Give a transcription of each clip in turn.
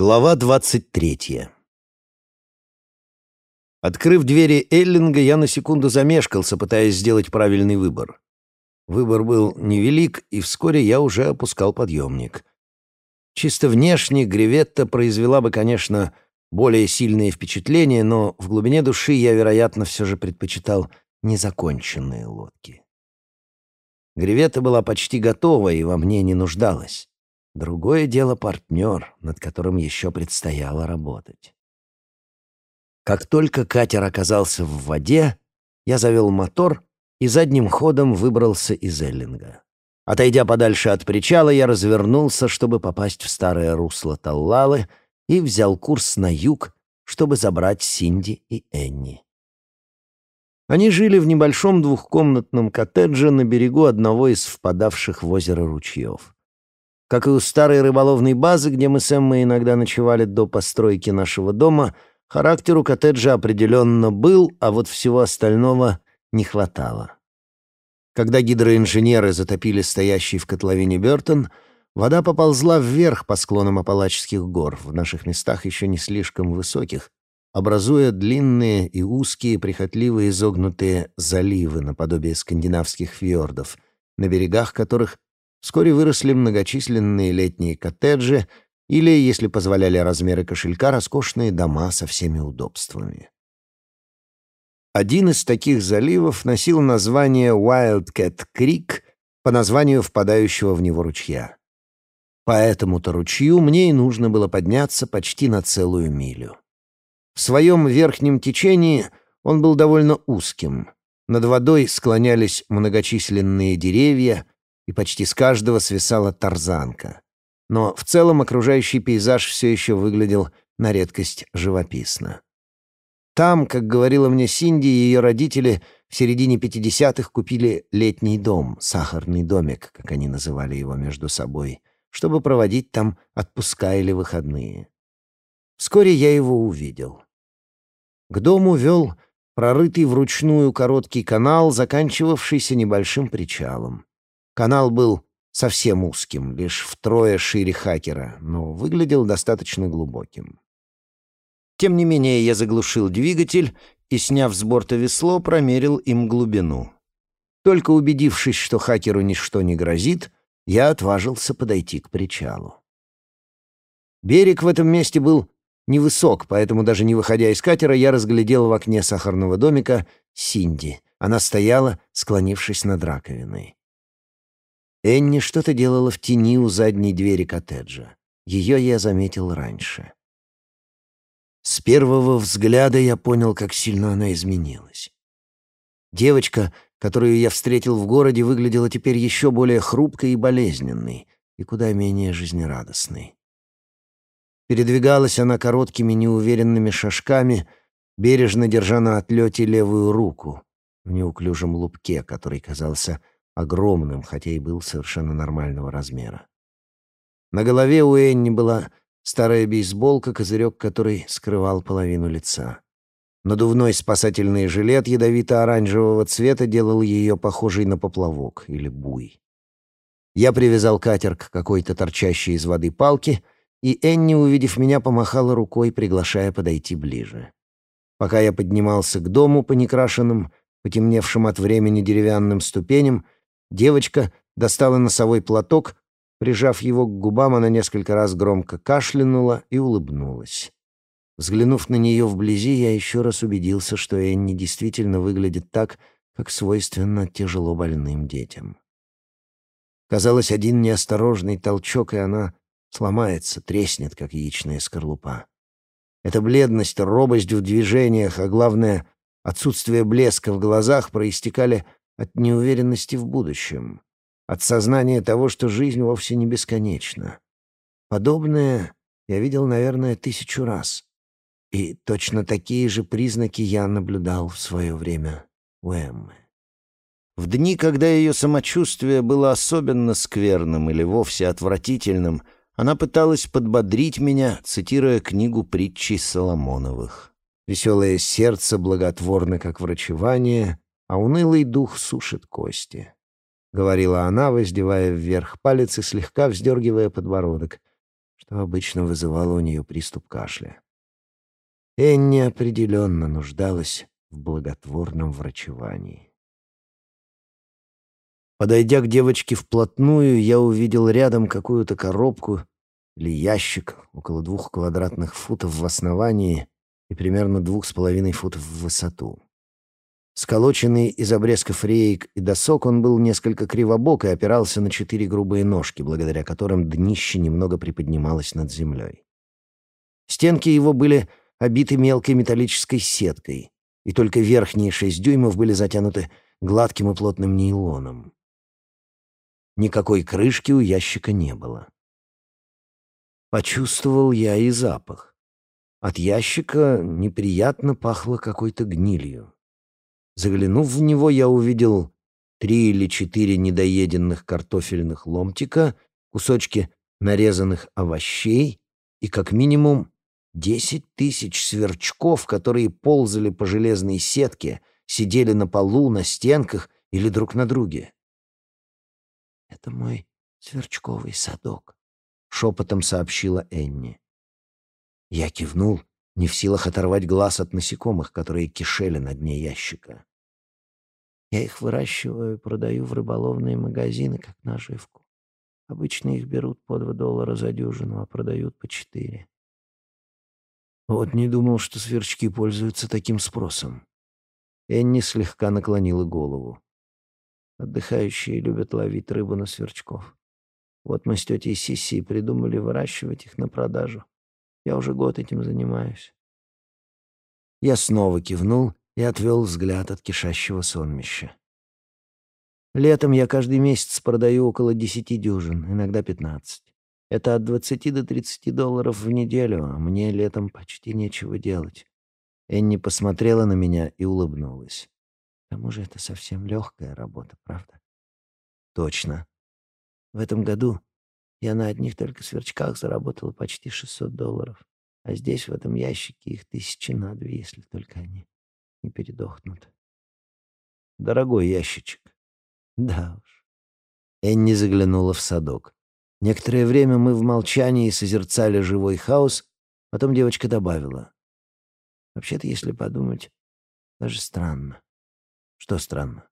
Глава двадцать третья Открыв двери Эллинга, я на секунду замешкался, пытаясь сделать правильный выбор. Выбор был невелик, и вскоре я уже опускал подъемник. Чисто внешне Греветта произвела бы, конечно, более сильное впечатление, но в глубине души я, вероятно, все же предпочитал незаконченные лодки. Греветта была почти готова и во мне не нуждалась. Другое дело партнер, над которым еще предстояло работать. Как только катер оказался в воде, я завел мотор и задним ходом выбрался из Эллинга. Отойдя подальше от причала, я развернулся, чтобы попасть в старое русло Таллалы, и взял курс на юг, чтобы забрать Синди и Энни. Они жили в небольшом двухкомнатном коттедже на берегу одного из впадавших в озеро ручьев. Как и у старой рыболовной базы, где мы с Эммой иногда ночевали до постройки нашего дома, характер у коттеджа определенно был, а вот всего остального не хватало. Когда гидроинженеры затопили стоящий в котловине Бертон, вода поползла вверх по склонам Апалачских гор, в наших местах еще не слишком высоких, образуя длинные и узкие, прихотливо изогнутые заливы наподобие скандинавских фьордов, на берегах которых вскоре выросли многочисленные летние коттеджи или, если позволяли размеры кошелька, роскошные дома со всеми удобствами. Один из таких заливов носил название Wildcat Creek по названию впадающего в него ручья. По этому-то ручью мне и нужно было подняться почти на целую милю. В своем верхнем течении он был довольно узким. Над водой склонялись многочисленные деревья, и почти с каждого свисала тарзанка. Но в целом окружающий пейзаж все еще выглядел на редкость живописно. Там, как говорила мне Синди, ее родители в середине 50-х купили летний дом, сахарный домик, как они называли его между собой, чтобы проводить там отпуска или выходные. Вскоре я его увидел. К дому вел прорытый вручную короткий канал, заканчивавшийся небольшим причалом. Канал был совсем узким, лишь втрое шире хакера, но выглядел достаточно глубоким. Тем не менее, я заглушил двигатель и, сняв с борта весло, промерил им глубину. Только убедившись, что хакеру ничто не грозит, я отважился подойти к причалу. Берег в этом месте был невысок, поэтому даже не выходя из катера, я разглядел в окне сахарного домика Синди. Она стояла, склонившись над раковиной. Энни что-то делала в тени у задней двери коттеджа. Ее я заметил раньше. С первого взгляда я понял, как сильно она изменилась. Девочка, которую я встретил в городе, выглядела теперь еще более хрупкой и болезненной, и куда менее жизнерадостной. Передвигалась она короткими неуверенными шажками, бережно держа на отлете левую руку в неуклюжем лупке, который казался огромным, хотя и был совершенно нормального размера. На голове у Энни была старая бейсболка, козырек которой скрывал половину лица. Надувной спасательный жилет ядовито-оранжевого цвета делал ее похожей на поплавок или буй. Я привязал катер к какой-то торчащей из воды палке — и Энни, увидев меня, помахала рукой, приглашая подойти ближе. Пока я поднимался к дому по некрашенным, потемневшим от времени деревянным ступеням, девочка достала носовой платок, прижав его к губам, она несколько раз громко кашлянула и улыбнулась. Взглянув на нее вблизи, я еще раз убедился, что Энни действительно выглядит так, как свойственно тяжело больным детям. Казалось, один неосторожный толчок, и она сломается, треснет, как яичная скорлупа. Эта бледность, робость в движениях, а главное, отсутствие блеска в глазах проистекали от неуверенности в будущем, от сознания того, что жизнь вовсе не бесконечна. Подобное я видел, наверное, тысячу раз. И точно такие же признаки я наблюдал в свое время у Эммы. В дни, когда ее самочувствие было особенно скверным или вовсе отвратительным — она пыталась подбодрить меня, цитируя книгу притчи Соломоновых. «Веселое сердце благотворно, как врачевание, а унылый дух сушит кости», — говорила она, воздевая вверх палец и слегка вздергивая подбородок, что обычно вызывало у нее приступ кашля. Энни определенно нуждалась в благотворном врачевании. Подойдя к девочке вплотную, я увидел рядом какую-то коробку или ящик около двух квадратных футов в основании и примерно двух с половиной футов в высоту. Сколоченный из обрезков реек и досок, он был несколько кривобок и опирался на четыре грубые ножки, благодаря которым днище немного приподнималось над землей. Стенки его были обиты мелкой металлической сеткой, и только верхние шесть дюймов были затянуты гладким и плотным нейлоном. Никакой крышки у ящика не было. Почувствовал я и запах. От ящика неприятно пахло какой-то гнилью. Заглянув в него, я увидел три или четыре недоеденных картофельных ломтика, кусочки нарезанных овощей и, как минимум, десять тысяч сверчков, которые ползали по железной сетке, сидели на полу, на стенках или друг на друге. «Это мой сверчковый садок», — шепотом сообщила Энни. Я кивнул, не в силах оторвать глаз от насекомых, которые кишели на дне ящика. Я их выращиваю и продаю в рыболовные магазины, как наживку. Обычно их берут по два доллара за дюжину, а продают по четыре. Вот не думал, что сверчки пользуются таким спросом. Энни слегка наклонила голову. Отдыхающие любят ловить рыбу на сверчков. Вот мы с тетей Сиси придумали выращивать их на продажу. Я уже год этим занимаюсь. Я снова кивнул и отвел взгляд от кишащего сонмища. Летом я каждый месяц продаю около десяти дюжин, иногда пятнадцать. Это от двадцати до тридцати долларов в неделю, а мне летом почти нечего делать. Энни посмотрела на меня и улыбнулась. К тому же это совсем легкая работа, правда? Точно. В этом году я на одних только сверчках заработала почти 600 долларов. А здесь, в этом ящике, их тысячи на две, если только они не передохнут. Дорогой ящичек. Да уж. Энни заглянула в садок. Некоторое время мы в молчании созерцали живой хаос, потом девочка добавила. Вообще-то, если подумать, даже странно. Что странно?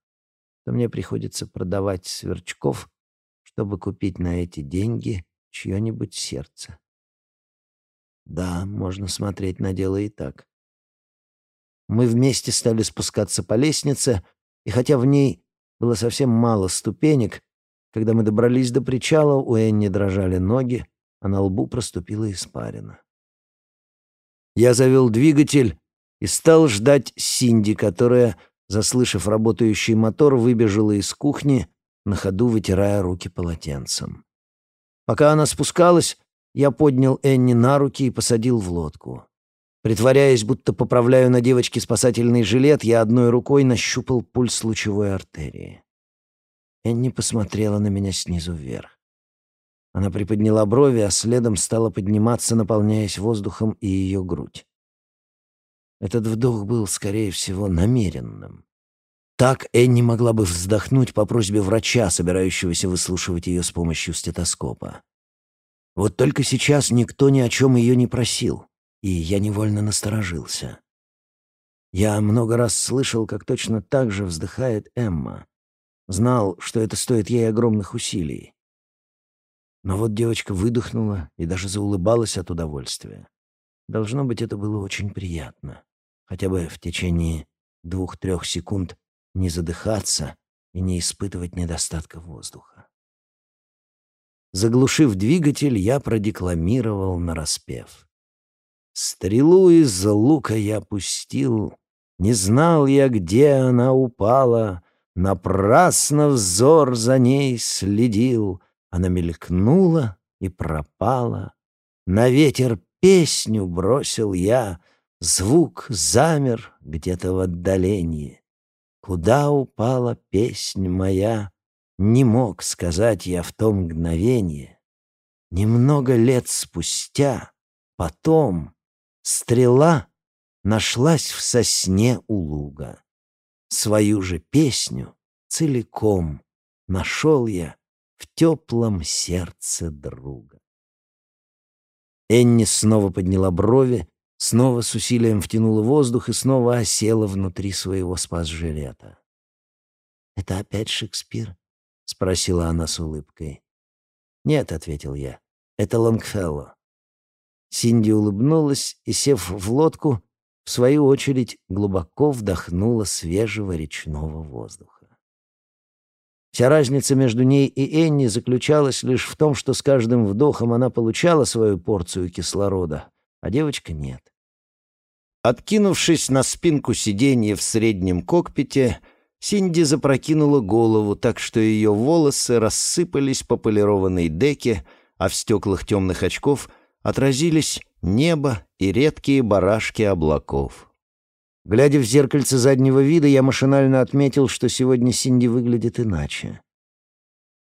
То мне приходится продавать сверчков чтобы купить на эти деньги чье-нибудь сердце. Да, можно смотреть на дело и так. Мы вместе стали спускаться по лестнице, и хотя в ней было совсем мало ступенек, когда мы добрались до причала, у Энни дрожали ноги, а на лбу проступила испарина. Я завел двигатель и стал ждать Синди, которая, заслышав работающий мотор, выбежала из кухни на ходу вытирая руки полотенцем. Пока она спускалась, я поднял Энни на руки и посадил в лодку. Притворяясь, будто поправляю на девочке спасательный жилет, я одной рукой нащупал пульс лучевой артерии. Энни посмотрела на меня снизу вверх. Она приподняла брови, а следом стала подниматься, наполняясь воздухом и ее грудь. Этот вдох был, скорее всего, намеренным. Так Энни могла бы вздохнуть по просьбе врача, собирающегося выслушивать ее с помощью стетоскопа. Вот только сейчас никто ни о чем ее не просил, и я невольно насторожился. Я много раз слышал, как точно так же вздыхает Эмма. Знал, что это стоит ей огромных усилий. Но вот девочка выдохнула и даже заулыбалась от удовольствия. Должно быть, это было очень приятно. Хотя бы в течение двух-трех секунд не задыхаться и не испытывать недостатка воздуха. Заглушив двигатель, я продекламировал нараспев. Стрелу из лука я пустил, не знал я, где она упала, напрасно взор за ней следил, она мелькнула и пропала. На ветер песню бросил я, звук замер где-то в отдалении. Куда упала песнь моя, Не мог сказать я в том мгновенье. Немного лет спустя, потом, Стрела нашлась в сосне у луга. Свою же песню целиком Нашел я в теплом сердце друга. Энни снова подняла брови, снова с усилием втянула воздух и снова осела внутри своего спас-жилета. «Это опять Шекспир?» — спросила она с улыбкой. «Нет», — ответил я, — «это Лонгфелло». Синди улыбнулась и, сев в лодку, в свою очередь глубоко вдохнула свежего речного воздуха. Вся разница между ней и Энни заключалась лишь в том, что с каждым вдохом она получала свою порцию кислорода, а девочка нет. Откинувшись на спинку сиденья в среднем кокпите, Синди запрокинула голову так, что ее волосы рассыпались по полированной деке, а в стеклах темных очков отразились небо и редкие барашки облаков. Глядя в зеркальце заднего вида, я машинально отметил, что сегодня Синди выглядит иначе.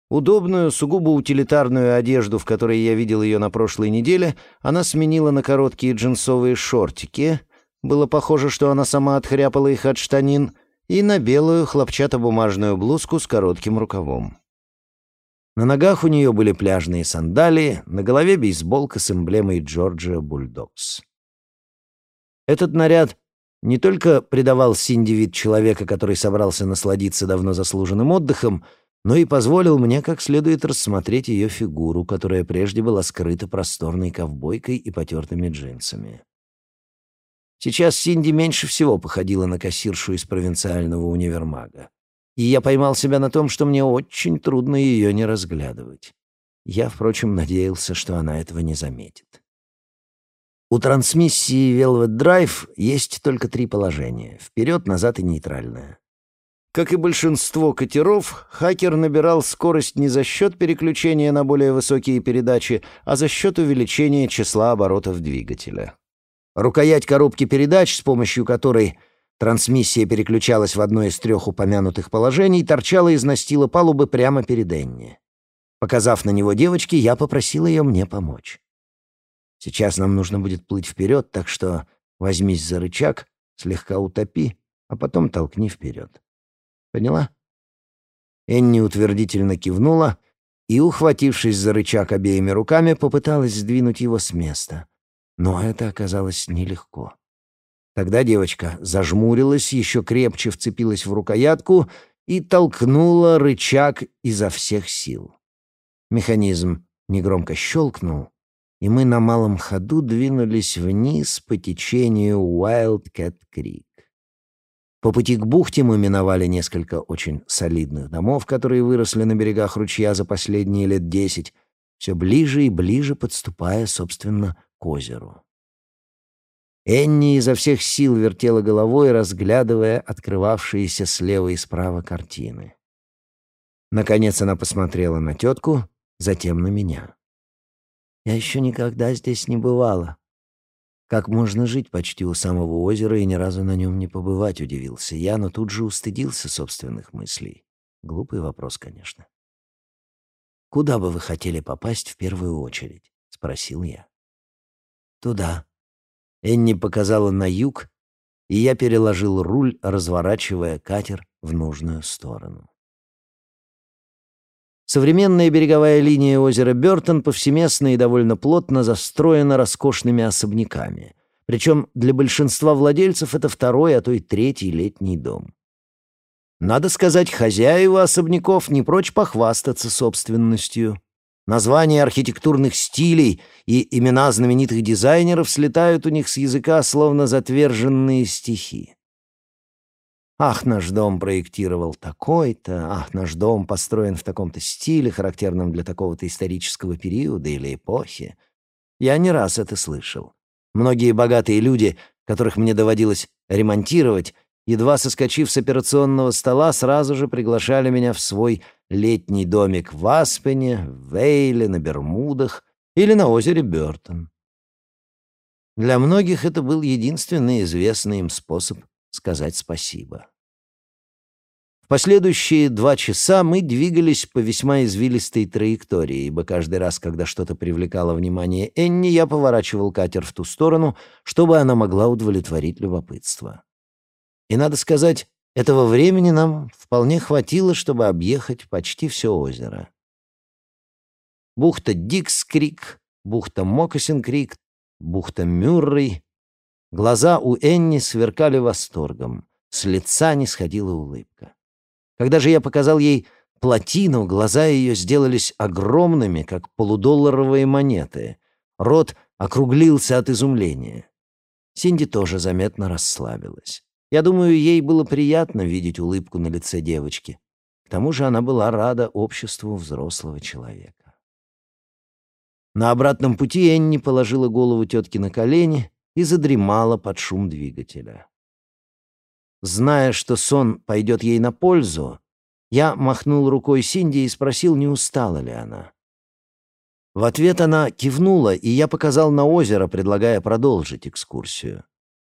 Удобную, сугубо утилитарную одежду, в которой я видел ее на прошлой неделе, она сменила на короткие джинсовые шортики. Было похоже, что она сама отхряпала их от штанин, и на белую хлопчатобумажную блузку с коротким рукавом. На ногах у нее были пляжные сандалии, на голове бейсболка с эмблемой Джорджия Бульдогс. Этот наряд не только придавал Синди вид человека, который собрался насладиться давно заслуженным отдыхом, но и позволил мне как следует рассмотреть ее фигуру, которая прежде была скрыта просторной ковбойкой и потертыми джинсами. Сейчас Синди меньше всего походила на кассиршу из провинциального универмага. И я поймал себя на том, что мне очень трудно ее не разглядывать. Я, впрочем, надеялся, что она этого не заметит. У трансмиссии Velvet Drive есть только три положения — вперед, назад и нейтральное. Как и большинство катеров, хакер набирал скорость не за счет переключения на более высокие передачи, а за счет увеличения числа оборотов двигателя. Рукоять коробки передач, с помощью которой трансмиссия переключалась в одно из трех упомянутых положений, торчала из настила палубы прямо перед Энни. Показав на него девочке, я попросил ее мне помочь. Сейчас нам нужно будет плыть вперед, так что возьмись за рычаг, слегка утопи, а потом толкни вперед. Поняла?» Энни утвердительно кивнула и, ухватившись за рычаг обеими руками, попыталась сдвинуть его с места. Но это оказалось нелегко. Тогда девочка зажмурилась, еще крепче вцепилась в рукоятку и толкнула рычаг изо всех сил. Механизм негромко щелкнул, и мы на малом ходу двинулись вниз по течению Wildcat Creek. По пути к бухте мы миновали несколько очень солидных домов, которые выросли на берегах ручья за последние лет десять, все ближе и ближе подступая, собственно, к озеру. Энни изо всех сил вертела головой, разглядывая открывавшиеся слева и справа картины. Наконец она посмотрела на тетку, затем на меня. Я еще никогда здесь не бывала. Как можно жить почти у самого озера и ни разу на нем не побывать, удивился я, но тут же устыдился собственных мыслей. Глупый вопрос, конечно. «Куда бы вы хотели попасть в первую очередь?» — спросил я. «Туда». Энни показала на юг, и я переложил руль, разворачивая катер в нужную сторону. Современная береговая линия озера Бёртон повсеместно и довольно плотно застроена роскошными особняками. Причем для большинства владельцев это второй, а то и третий летний дом. Надо сказать, хозяева особняков не прочь похвастаться собственностью. Названия архитектурных стилей и имена знаменитых дизайнеров слетают у них с языка, словно затверженные стихи. Ах, наш дом проектировал такой-то, ах, наш дом построен в таком-то стиле, характерном для такого-то исторического периода или эпохи. Я не раз это слышал. Многие богатые люди, которых мне доводилось ремонтировать, едва соскочив с операционного стола, сразу же приглашали меня в свой летний домик в Аспене, в Вейле, на Бермудах или на озере Бёртон. Для многих это был единственный известный им способ сказать спасибо. В последующие два часа мы двигались по весьма извилистой траектории, ибо каждый раз, когда что-то привлекало внимание Энни, я поворачивал катер в ту сторону, чтобы она могла удовлетворить любопытство. И, надо сказать, этого времени нам вполне хватило, чтобы объехать почти все озеро. Бухта Дикскрик бухта Мокасин-Крик, бухта Мюррей. Глаза у Энни сверкали восторгом, с лица не сходила улыбка. Когда же я показал ей плотину, глаза ее сделались огромными, как полудолларовые монеты. Рот округлился от изумления. Синди тоже заметно расслабилась. Я думаю, ей было приятно видеть улыбку на лице девочки. К тому же она была рада обществу взрослого человека. На обратном пути Энни положила голову тетки на колени и задремала под шум двигателя. Зная, что сон пойдет ей на пользу, я махнул рукой Синди и спросил, не устала ли она. В ответ она кивнула, и я показал на озеро, предлагая продолжить экскурсию.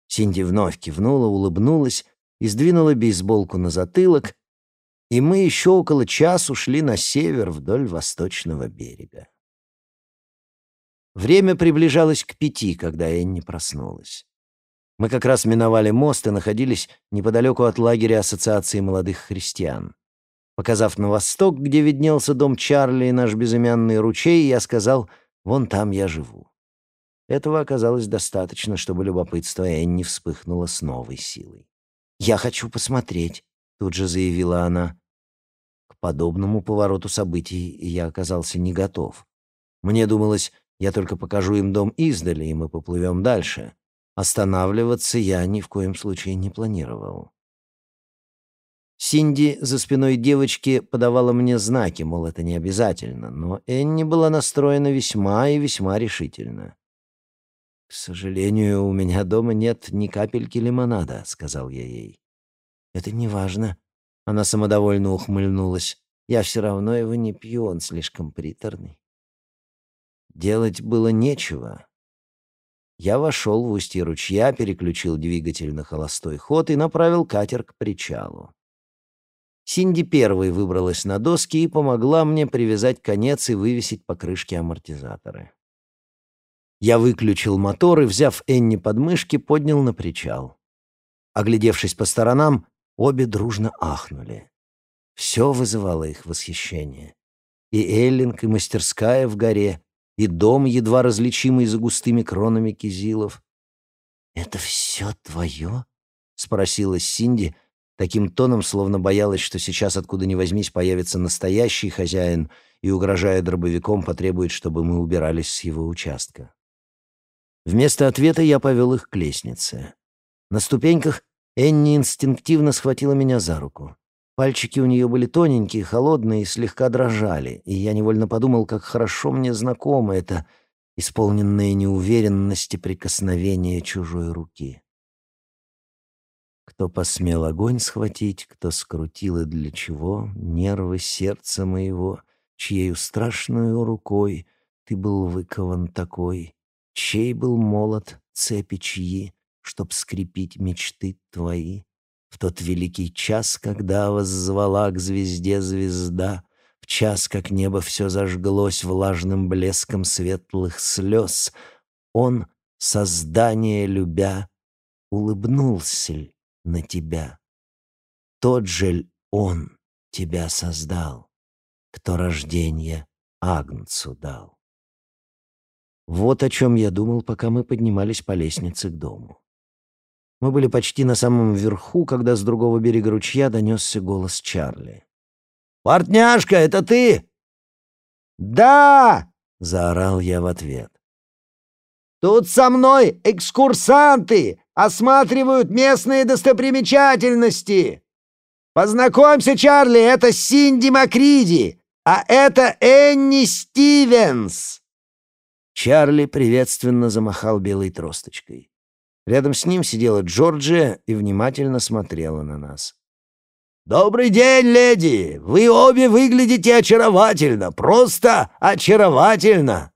Синди вновь кивнула, улыбнулась и сдвинула бейсболку на затылок, и мы еще около часу шли на север вдоль восточного берега. Время приближалось к пяти, когда Энни проснулась. Мы как раз миновали мост и находились неподалеку от лагеря Ассоциации молодых христиан. Показав на восток, где виднелся дом Чарли и наш безымянный ручей, я сказал, «Вон там я живу». Этого оказалось достаточно, чтобы любопытство Энни вспыхнуло с новой силой. «Я хочу посмотреть», — тут же заявила она. К подобному повороту событий я оказался не готов. Мне думалось, я только покажу им дом издали, и мы поплывем дальше. Останавливаться я ни в коем случае не планировал. Синди за спиной девочки подавала мне знаки, мол, это не обязательно, но Энни была настроена весьма и весьма решительно. «К сожалению, у меня дома нет ни капельки лимонада», — сказал я ей. «Это не важно», — она самодовольно ухмыльнулась. «Я все равно его не пью, он слишком приторный». Делать было нечего. Я вошел в устье ручья, переключил двигатель на холостой ход и направил катер к причалу. Синди первой выбралась на доски и помогла мне привязать конец и вывесить покрышки амортизаторы. Я выключил мотор и, взяв Энни под мышки, поднял на причал. Оглядевшись по сторонам, обе дружно ахнули. Все вызывало их восхищение. И Эллинг, и мастерская в горе, и дом, едва различимый за густыми кронами кизилов. «Это все твое?» — спросила Синди, — таким тоном, словно боялась, что сейчас откуда ни возьмись появится настоящий хозяин и, угрожая дробовиком, потребует, чтобы мы убирались с его участка. Вместо ответа я повел их к лестнице. На ступеньках Энни инстинктивно схватила меня за руку. Пальчики у нее были тоненькие, холодные и слегка дрожали, и я невольно подумал, как хорошо мне знакомо это исполненное неуверенности прикосновение чужой руки. Кто посмел огонь схватить, кто скрутил и для чего нервы сердца моего, чьею страшную рукой ты был выкован такой, чей был молот, цепи чьи, чтоб скрепить мечты твои. В тот великий час, когда воззвала к звезде звезда, в час, как небо все зажглось влажным блеском светлых слез, он, создание любя, улыбнулся ль на тебя. Тот же он тебя создал, кто рождение Агнцу дал. Вот о чем я думал, пока мы поднимались по лестнице к дому. Мы были почти на самом верху, когда с другого берега ручья донесся голос Чарли. «Портняшка, это ты?» «Да!» — заорал я в ответ. «Тут со мной экскурсанты! осматривают местные достопримечательности. Познакомься, Чарли, это Синди Макриди, а это Энни Стивенс. Чарли приветственно замахал белой тросточкой. Рядом с ним сидела Джорджия и внимательно смотрела на нас. «Добрый день, леди! Вы обе выглядите очаровательно, просто очаровательно!»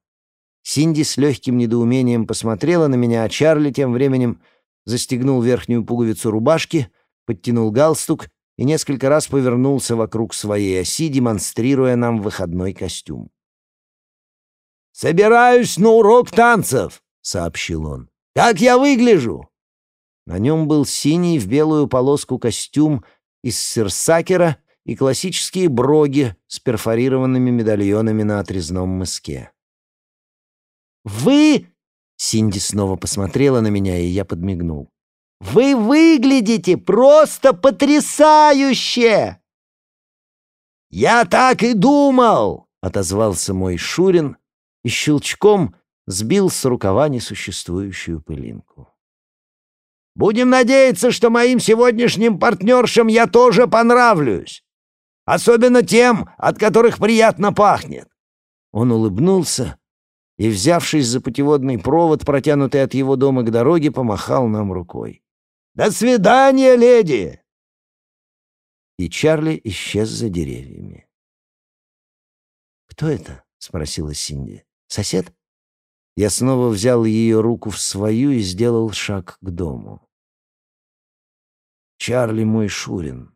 Синди с легким недоумением посмотрела на меня, а Чарли тем временем застегнул верхнюю пуговицу рубашки, подтянул галстук и несколько раз повернулся вокруг своей оси, демонстрируя нам выходной костюм. «Собираюсь на урок танцев», — сообщил он. «Как я выгляжу?» На нем был синий в белую полоску костюм из серсакера и классические броги с перфорированными медальонами на отрезном мыске. Вы...» Синди снова посмотрела на меня, и я подмигнул. «Вы выглядите просто потрясающе!» «Я так и думал!» — отозвался мой Шурин и щелчком сбил с рукава несуществующую пылинку. «Будем надеяться, что моим сегодняшним партнершам я тоже понравлюсь, особенно тем, от которых приятно пахнет». Он улыбнулся и, взявшись за путеводный провод, протянутый от его дома к дороге, помахал нам рукой. «До свидания, леди!» И Чарли исчез за деревьями. «Кто это?» — спросила Синди. «Сосед?» Я снова взял ее руку в свою и сделал шаг к дому. «Чарли мой Шурин.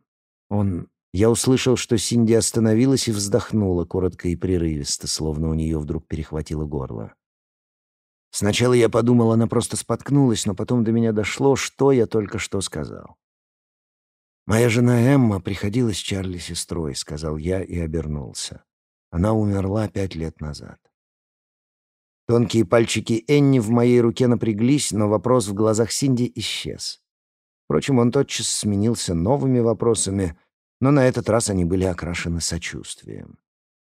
Он...» Я услышал, что Синди остановилась и вздохнула коротко и прерывисто, словно у нее вдруг перехватило горло. Сначала я подумал, она просто споткнулась, но потом до меня дошло, что я только что сказал. «Моя жена Эмма приходила с Чарли сестрой», — сказал я и обернулся. Она умерла пять лет назад. Тонкие пальчики Энни в моей руке напряглись, но вопрос в глазах Синди исчез. Впрочем, он тотчас сменился новыми вопросами, но на этот раз они были окрашены сочувствием.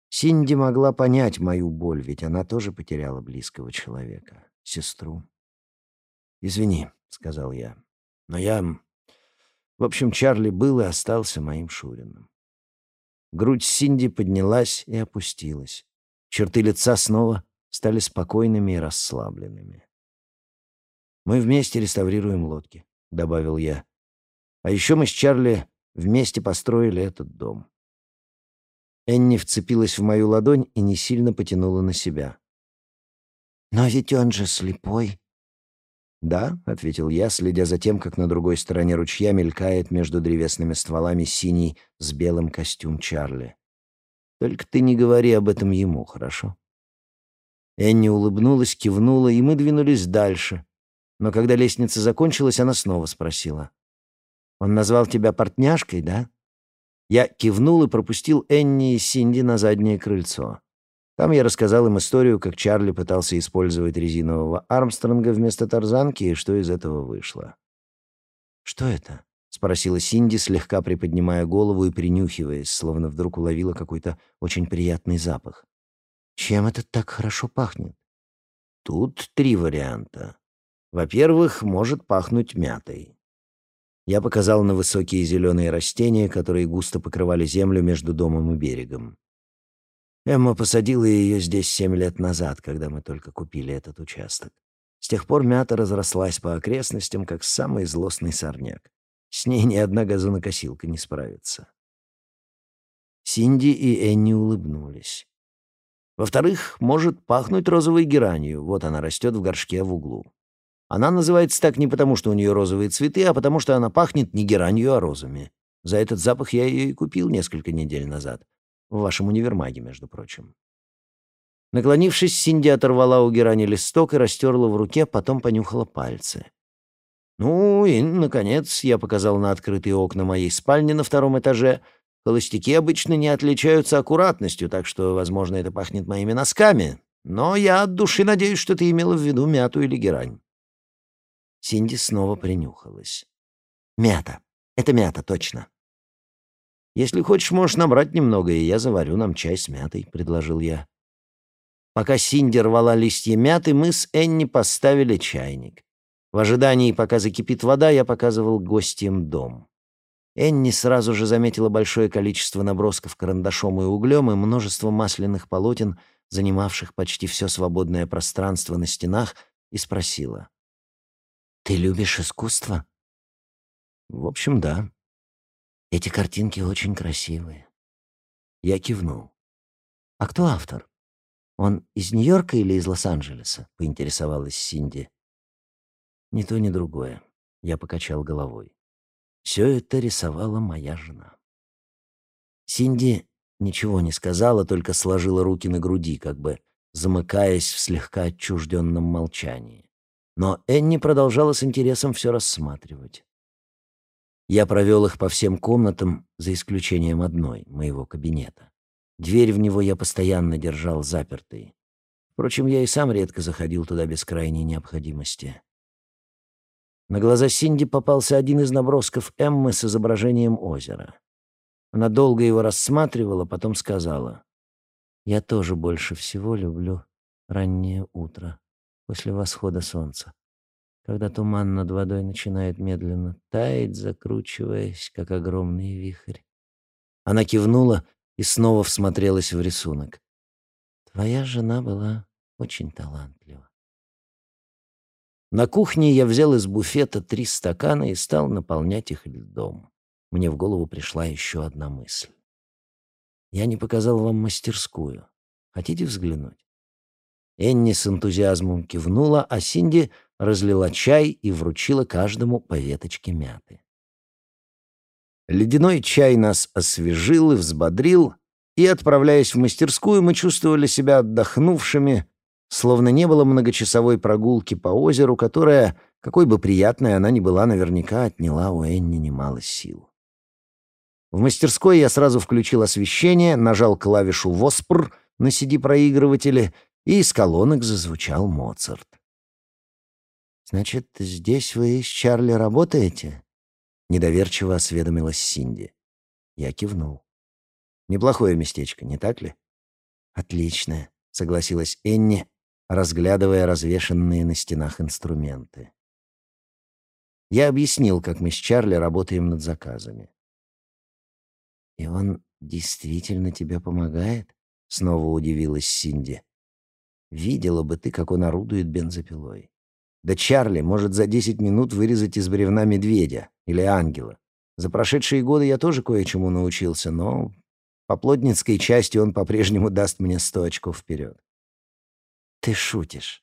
Синди могла понять мою боль, ведь она тоже потеряла близкого человека, сестру. «Извини», — сказал я, — «но я...» В общем, Чарли был и остался моим Шуриным. Грудь Синди поднялась и опустилась. Черты лица снова стали спокойными и расслабленными. «Мы вместе реставрируем лодки», — добавил я. «А еще мы с Чарли вместе построили этот дом». Энни вцепилась в мою ладонь и не сильно потянула на себя. «Но ведь он же слепой». «Да», — ответил я, следя за тем, как на другой стороне ручья мелькает между древесными стволами синий с белым костюм Чарли. «Только ты не говори об этом ему, хорошо?» Энни улыбнулась, кивнула, и мы двинулись дальше. Но когда лестница закончилась, она снова спросила. «Он назвал тебя портняшкой, да?» Я кивнул и пропустил Энни и Синди на заднее крыльцо. Там я рассказал им историю, как Чарли пытался использовать резинового Армстронга вместо тарзанки, и что из этого вышло. «Что это?» — спросила Синди, слегка приподнимая голову и принюхиваясь, словно вдруг уловила какой-то очень приятный запах. Чем это так хорошо пахнет? Тут три варианта. Во-первых, может пахнуть мятой. Я показал на высокие зеленые растения, которые густо покрывали землю между домом и берегом. Эмма посадила ее здесь семь лет назад, когда мы только купили этот участок. С тех пор мята разрослась по окрестностям, как самый злостный сорняк. С ней ни одна газонокосилка не справится. Синди и Энни улыбнулись. Во-вторых, может пахнуть розовой геранью. Вот она растет в горшке в углу. Она называется так не потому, что у нее розовые цветы, а потому что она пахнет не геранью, а розами. За этот запах я ее и купил несколько недель назад. В вашем универмаге, между прочим. Наклонившись, Синди оторвала у герани листок и растерла в руке, потом понюхала пальцы. Ну и, наконец, я показал на открытые окна моей спальни на втором этаже — Холостяки обычно не отличаются аккуратностью, так что, возможно, это пахнет моими носками. Но я от души надеюсь, что ты имела в виду мяту или герань. Синди снова принюхалась. «Мята. Это мята, точно». «Если хочешь, можешь набрать немного, и я заварю нам чай с мятой», — предложил я. Пока Синди рвала листья мяты, мы с Энни поставили чайник. В ожидании, пока закипит вода, я показывал гостям дом. Энни сразу же заметила большое количество набросков карандашом и углем и множество масляных полотен, занимавших почти все свободное пространство на стенах, и спросила. «Ты любишь искусство?» «В общем, да. Эти картинки очень красивые». Я кивнул. «А кто автор? Он из Нью-Йорка или из Лос-Анджелеса?» — поинтересовалась Синди. «Ни то, ни другое». Я покачал головой. Все это рисовала моя жена. Синди ничего не сказала, только сложила руки на груди, как бы замыкаясь в слегка отчужденном молчании. Но Энни продолжала с интересом все рассматривать. Я провел их по всем комнатам, за исключением одной, моего кабинета. Дверь в него я постоянно держал запертой. Впрочем, я и сам редко заходил туда без крайней необходимости. На глаза Синди попался один из набросков Эммы с изображением озера. Она долго его рассматривала, потом сказала, «Я тоже больше всего люблю раннее утро, после восхода солнца, когда туман над водой начинает медленно таять, закручиваясь, как огромный вихрь». Она кивнула и снова всмотрелась в рисунок. Твоя жена была очень талантлива. На кухне я взял из буфета три стакана и стал наполнять их льдом. Мне в голову пришла еще одна мысль. Я не показал вам мастерскую. Хотите взглянуть? Энни с энтузиазмом кивнула, а Синди разлила чай и вручила каждому по веточке мяты. Ледяной чай нас освежил и взбодрил, и, отправляясь в мастерскую, мы чувствовали себя отдохнувшими, словно не было многочасовой прогулки по озеру, которая, какой бы приятной она ни была, наверняка отняла у Энни немало сил. В мастерской я сразу включил освещение, нажал клавишу «Воспр» на CD-проигрывателе, и из колонок зазвучал Моцарт. «Значит, здесь вы с Чарли работаете?» — недоверчиво осведомилась Синди. Я кивнул. Неплохое местечко, не так ли? Отличное, согласилась Энни, разглядывая развешанные на стенах инструменты. Я объяснил, как мы с Чарли работаем над заказами. «И он действительно тебе помогает?» — снова удивилась Синди. «Видела бы ты, как он орудует бензопилой. Да Чарли может за десять минут вырезать из бревна медведя или ангела. За прошедшие годы я тоже кое-чему научился, но по плотницкой части он по-прежнему даст мне сто очков вперед. «Ты шутишь?»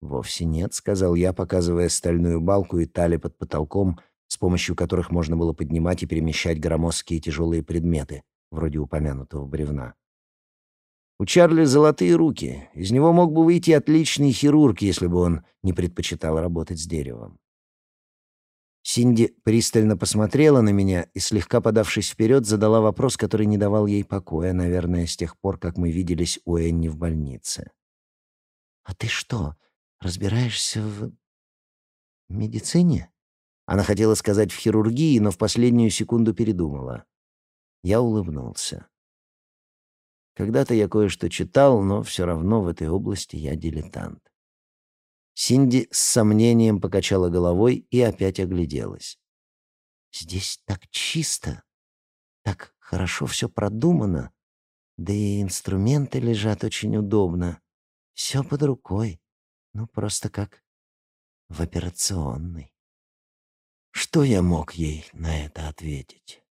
«Вовсе нет», — сказал я, показывая стальную балку и тали под потолком, с помощью которых можно было поднимать и перемещать громоздкие тяжелые предметы, вроде упомянутого бревна. У Чарли золотые руки. Из него мог бы выйти отличный хирург, если бы он не предпочитал работать с деревом. Синди пристально посмотрела на меня и, слегка подавшись вперед, задала вопрос, который не давал ей покоя, наверное, с тех пор, как мы виделись у Энни в больнице. «А ты что, разбираешься в медицине?» Она хотела сказать «в хирургии», но в последнюю секунду передумала. Я улыбнулся. Когда-то я кое-что читал, но все равно в этой области я дилетант. Синди с сомнением покачала головой и опять огляделась. «Здесь так чисто, так хорошо все продумано, да и инструменты лежат очень удобно. Все под рукой, ну просто как в операционной». Что я мог ей на это ответить?